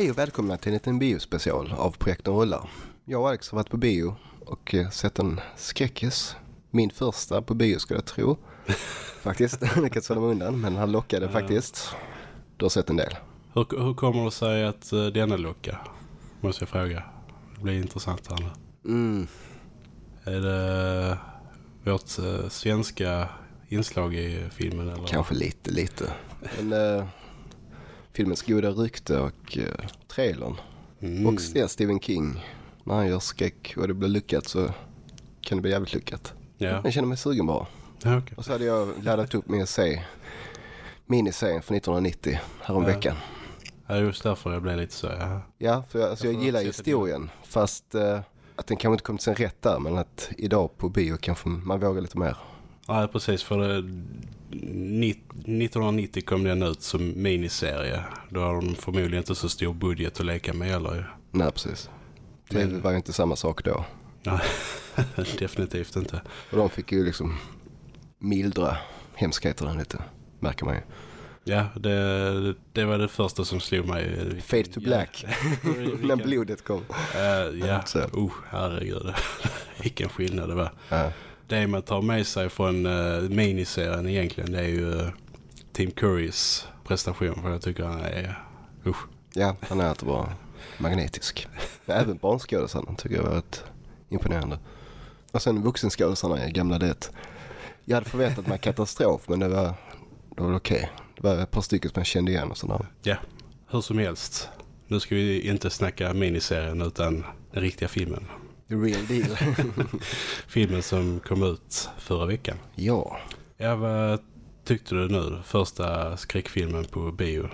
Hej och välkomna till en liten biospecial av Projekten Rullar. Jag och Alex har varit på bio och eh, sett en skräckis. Min första på bio skulle jag tro. Faktiskt, lyckats hålla mig undan men han lockade faktiskt. Du har sett en del. Hur, hur kommer det sig att uh, denna lucka? Måste jag fråga. Det blir intressant här nu. Mm, Är det vårt eh, svenska inslag i filmen? Eller? kanske lite, lite. Men eh, filmens goda rykte och eh, trailern. Mm. Och är Stephen King. När han gör skräck och det blir lyckat så kan det bli jävligt lyckat. Ja, Jag känner mig sugen bara. ja okej. Och så hade jag laddat upp att se miniserien från 1990 häromveckan. Ja, just därför jag blev lite så. Ja. Ja, för jag, alltså jag Jag gillar historien. Fast eh, att den kanske inte kom till sin rätt där. Men att idag på bio kanske man vågar lite mer. Nej, precis. För det, nitt- 1990 kom den ut som miniserie. Då har de förmodligen inte så stor budget att leka med eller ju. Nej, precis. Det Men- var inte samma sak då. Nej, definitivt inte. Och de fick ju liksom mildra hemskheterna lite. Märker man ju. Ja, det, det var det första som slog mig. Fade to black. Vilken- När blodet kom. Eh, ja, Så. oh, herregud. Vilken skillnad det var. Ja, Det man tar med sig från uh, miniserien egentligen det är ju eh, Tim Currys prestation. För jag tycker han är... Usch. ja han är alltid bara magnetisk. Även barnskådisarna tycker jag var rätt imponerande. Och sen vuxenskådisarna i gamla det. Jag hade förväntat mig katastrof men det var, det var okej. Det var ett par stycken som jag kände igen och sådär. Ja, hur som helst. Nu ska vi inte snacka miniserien utan den riktiga filmen. The real deal. Filmen som kom ut förra veckan. ja, Ja, vad tyckte du nu? Första skräckfilmen på bio.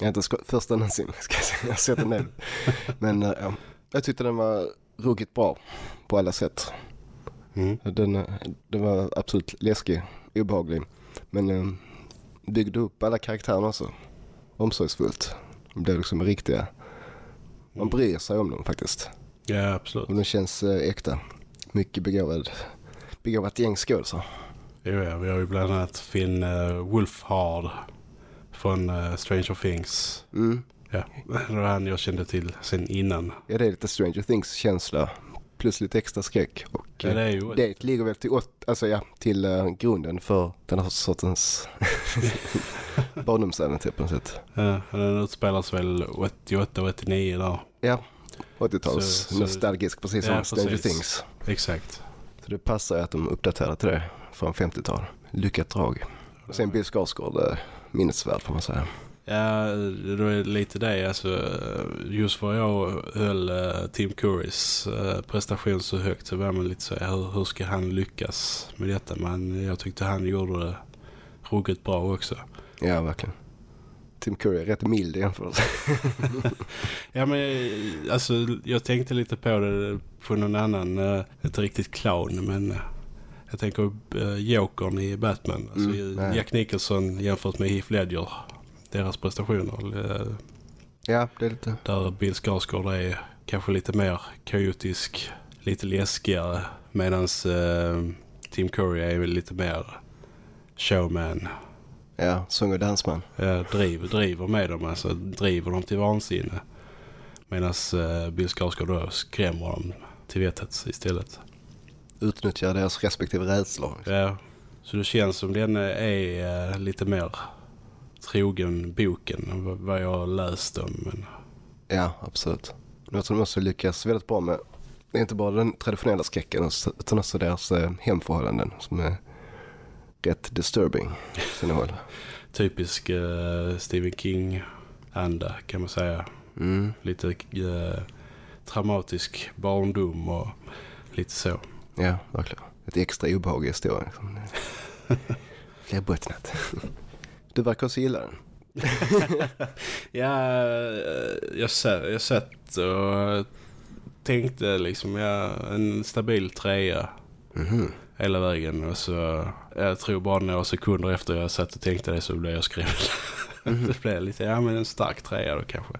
jag inte första någonsin ska jag säga. Jag har sett en del. Men eh, ja, jag tyckte den var ruggigt bra på alla sätt. Mm. Den, eh, den var absolut läskig, obehaglig. Men eh, byggde upp alla karaktärerna också. Omsorgsfullt. De blev liksom riktiga. Man bryr sig om dem faktiskt. Ja, absolut. Och de känns eh, äkta. Mycket begåvad, begåvat gäng skådisar. Jo, ja, vi har ju bland annat Finn uh, Wolfhard från uh, Stranger Things. Mm. Ja, det var han jag kände till sen innan. Ja, det är lite Stranger Things-känsla. Plus lite extra skräck. Och Ja, eh, det är ju... det ligger väl till, åt, alltså, ja, till eh, grunden för den här sortens barndomsäventyr på något sätt. Ja, den utspelas väl 88 och 89 där. Ja, 80-tals Så- så- nostalgisk precis som Ja, Stranger. Things. Exakt. Så det passar ju att de uppdaterar till det från 50-tal. Lyckat drag. Och sen Bill Skarsgård, eh, minnesvärd får man säga. Ja, det är lite det. Alltså, just för jag höll eh, Tim Currys eh, prestation så högt så var man lite så hur, hur ska han lyckas med detta? Men jag tyckte han gjorde det ruggigt bra också. Ja, verkligen. Tim Curry är rätt mild i jämförelse. Ja, men alltså, jag tänkte lite på det på någon annan, eh, inte riktigt clown, men eh, jag tänker uh, Jokern i Batman. Alltså, Mm. Jack Nicholson jämfört med Heath Ledger, deras prestationer. eh, ja, det är lite... Där Bill Skarsgård är kanske lite mer kaotisk, lite läskigare. Medan Tim Curry är väl lite mer showman. Ja, sång och dansman. Eh, driver, driver med dem, alltså driver dem till vansinne. Medan Bill Skarsgård då skrämmer dem till vettet istället. Utnyttjar deras respektive rädslor. Ja, så det känns som den är eh, lite mer trogen boken vad- jag läst om. Men Ja, absolut. Jag tror de också lyckas väldigt bra med, inte bara den traditionella skräcken utan också deras eh, hemförhållanden som är rätt disturbing i sina håll. typisk eh, Stephen King-anda kan man säga. Mm. lite eh, traumatisk barndom och lite så. Ja, verkligen. Ett extra obehag i historien. Liksom. Flerbottnat. Du verkar också gilla den. Ja, eh, jag, jag satt och tänkte liksom, ja, en stabil trea Mhm. Hela vägen. Och så, jag tror bara några sekunder efter jag satt och tänkte det så blev jag skrämd. det blev lite, ja men en stark trea då kanske.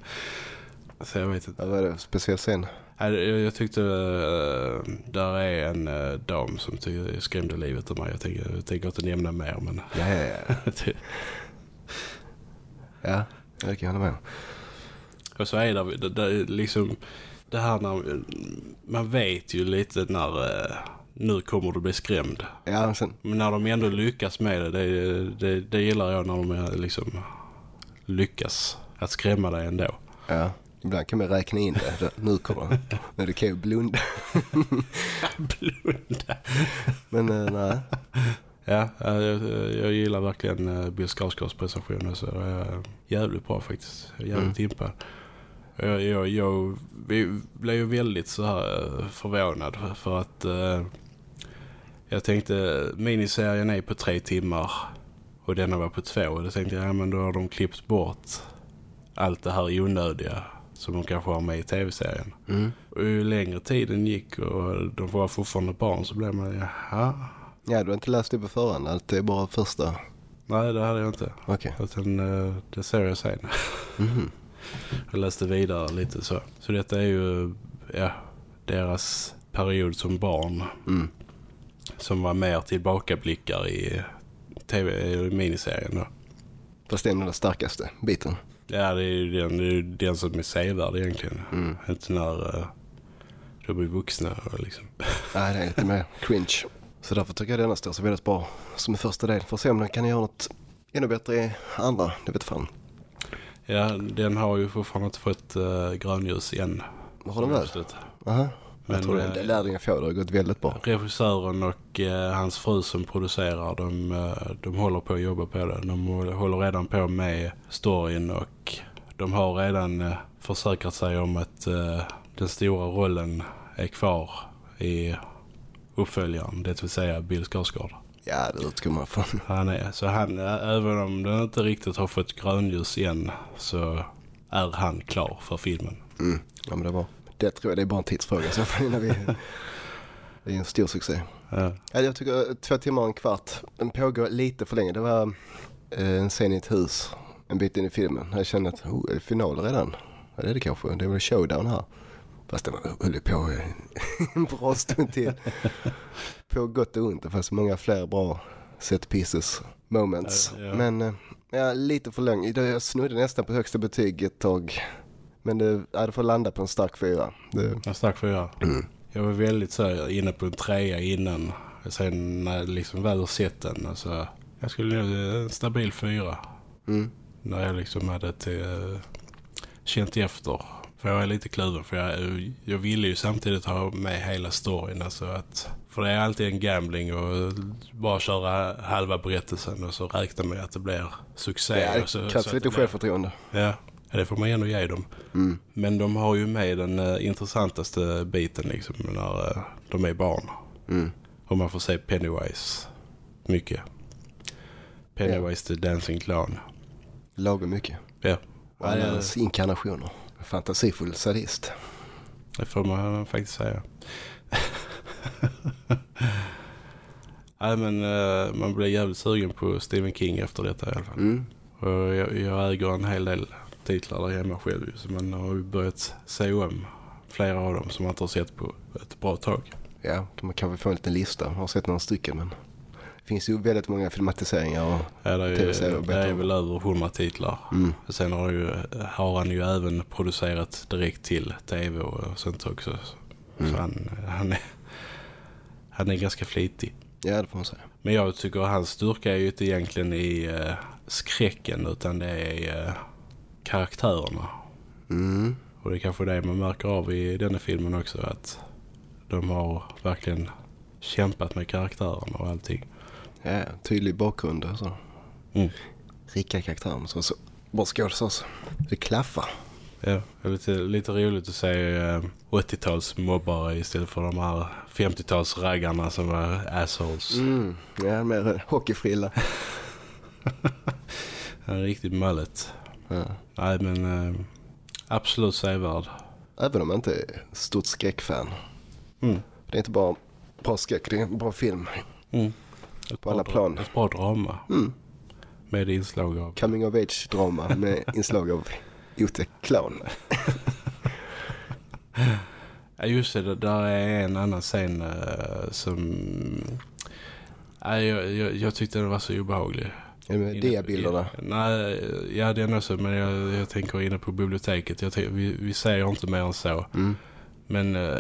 Så jag vet inte. Vad var det? Speciell scen? Ja, Jag, jag tyckte uh, där är en uh, dam som skrämde livet av mig. Jag tänker, jag tänker inte nämna mer men Ja, ja, ja. Ja, jag kan hålla med. Och så är det, det, det liksom det här när man vet ju lite när eh, nu kommer du bli skrämd. Ja, sen, Men när de ändå lyckas med det, det, det, det gillar jag när de liksom lyckas att skrämma dig ändå. ja. Ibland kan man räkna in det. nu kommer det. Men du kan ju blunda. Blunda. Men eh, nej. Ja, eh, jag, jag gillar verkligen eh, Bill Skarsgårds prestation. Så det är jävligt bra faktiskt. Jag är jävligt impad. Jag, jag, jag blev ju väldigt så här förvånad för att eh, jag tänkte miniserien är på tre timmar och denna var på två. Och då tänkte jag, ja men då har de klippt bort allt det här onödiga som de kanske har med i tv-serien. Mm. Och ju längre tiden gick och de var fortfarande barn så blev man, jaha, Ja, du har inte läst det på förhand. att Det är bara första. nej det hade jag inte. Okej. Utan eh, det ser jag sen. Mhm. Jag läste vidare lite så. Så detta är ju ja, deras period som barn. Mm. Som var mer tillbakablickar i tv miniserien då. Fast det är den starkaste biten. Ja, det är ju den, är den som är sevärd egentligen. Mm. Inte när uh, de blir vuxna liksom. Nej, det är lite mer cringe. Så därför tycker jag denna står sig väldigt bra som en första del. Får se om den kan göra något ännu bättre i andra. Det vet fan. Ja, den har ju fortfarande inte fått uh, grönljus än. Har den väl? Aha. Men, jag tror det, eh, det lär den få. Det har gått väldigt bra. Regissören och eh, hans fru som producerar, de, eh, de håller på att jobba på det. De håller redan på med storyn och de har redan eh, försäkrat sig om att eh, den stora rollen är kvar i uppföljaren, det vill säga Bill Skarsgård. Ja, det utgår man från. Han är, så han, eh, även om den inte riktigt har fått grönljus än så är han klar för filmen. Mm. Ja, men det var. Det tror jag det är bara en tidsfråga. Så för innan vi... Det är en stor succé. Ja. Ja, jag tycker två timmar och en kvart. Den pågår lite för länge. Det var eh, en scen i ett hus en bit in i filmen. Jag kände att, oh, är det final redan? Ja, det är det kanske. Det är väl showdown här. Fast var, höll på en bra stund till. På gott och ont. Det fanns många fler bra set pieces moments. Ja, ja. Men eh, ja, lite för lång. Jag snudde nästan på högsta betyg ett tag. Men det, ja, det får landa på en stark fyra. Det, Jag stack fyra. mm. Jag var väldigt så här, inne på en trea innan. Sen när jag liksom väl har sett den. Alltså, jag skulle nog en stabil fyra. Mm. När jag liksom hade till, eh, känt efter. För jag är lite kluven. För jag, jag ville ju samtidigt ha med hela storyn. Alltså att, för det är alltid en gambling och bara köra halva berättelsen och så räkna med att det blir succé. Det krävs att lite självförtroende. Ja, det får man ändå ge dem. Mm. Men de har ju med den eh, intressantaste biten liksom när eh, de är barn. Mm. Och man får se Pennywise mycket. Pennywise the Dancing Clown. Lagom mycket. Ja, Och Ja, alla ja. hans inkarnationer. En Fantasifull sadist. det får man faktiskt säga. Nej men eh, man blir jävligt sugen på Stephen King efter detta i alla fall. Mm. Och jag, jag äger en hel del titlar där hemma själv så man har ju börjat se om flera av dem som man inte har sett på ett bra tag. Ja, de kan väl få en liten lista. Jag har sett några stycken men det finns ju väldigt många filmatiseringar och Ja, det är, ju, det är väl över 100 titlar. mm. Sen har, ju, har han ju även producerat direkt till tv och sånt också. Mm. Så han, han, är, han är ganska flitig. Ja, det får man säga. Men jag tycker hans styrka är ju inte egentligen i eh, skräcken utan det är eh, karaktärerna. Mm. Och det är kanske det man märker av i denna filmen också att de har verkligen kämpat med karaktärerna och allting. Ja, tydlig bakgrund och så. Mm. Rika karaktärer så, så. Bra skådisar också. Det klaffar. Ja, det är lite, lite roligt att se eh, 80-tals mobbare istället för de här 50-tals raggarna som var assholes. Mm. Ja, mer hockeyfrilla. En riktigt mullet. Ja. Nej men eh, absolut sevärd. Även om man inte är stort skräckfan. Mm. Det är inte bara bra skräck, det är en bra film. Mm. Ett På alla plan. Ett bra drama Mm. med inslag av... Coming of age-drama med inslag av otäck clown. Ja just det, där är en annan scen eh, som... Nej, jag, jag, jag tyckte den var så obehaglig. Är det diabilderna? Nej, ja den också. Men jag, jag tänker inne på biblioteket. Jag vi, vi säger inte mer än så. Mm. Men eh,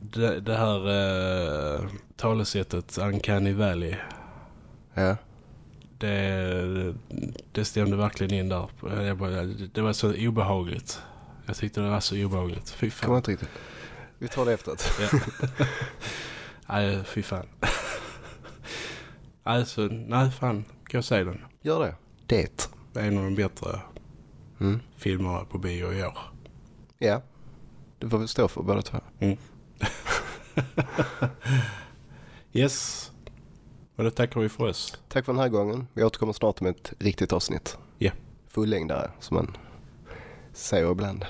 det, det här uh, talesättet Uncanny Valley. Ja. Det, det stämde verkligen in där. Bara, det var så obehagligt. Jag tyckte det var så obehagligt. Fy Kommer fan. inte riktigt. Vi tar det efteråt. Ja. Nej, fy fan. Alltså, nej fan. Gå och se den. Gör det. Det. Det är en av de bättre Mm. filmerna på bio i år. Ja. Det får vi stå för båda två. Yes. Och då tackar vi för oss. Tack för den här gången. Vi återkommer snart med ett riktigt avsnitt. Ja. Fullängdare, som man säger ibland.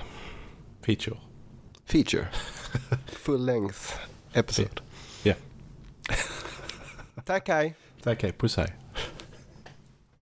Feature. Feature. Full length episode. Ja. Tack, hej. Tack, hej. Puss hej.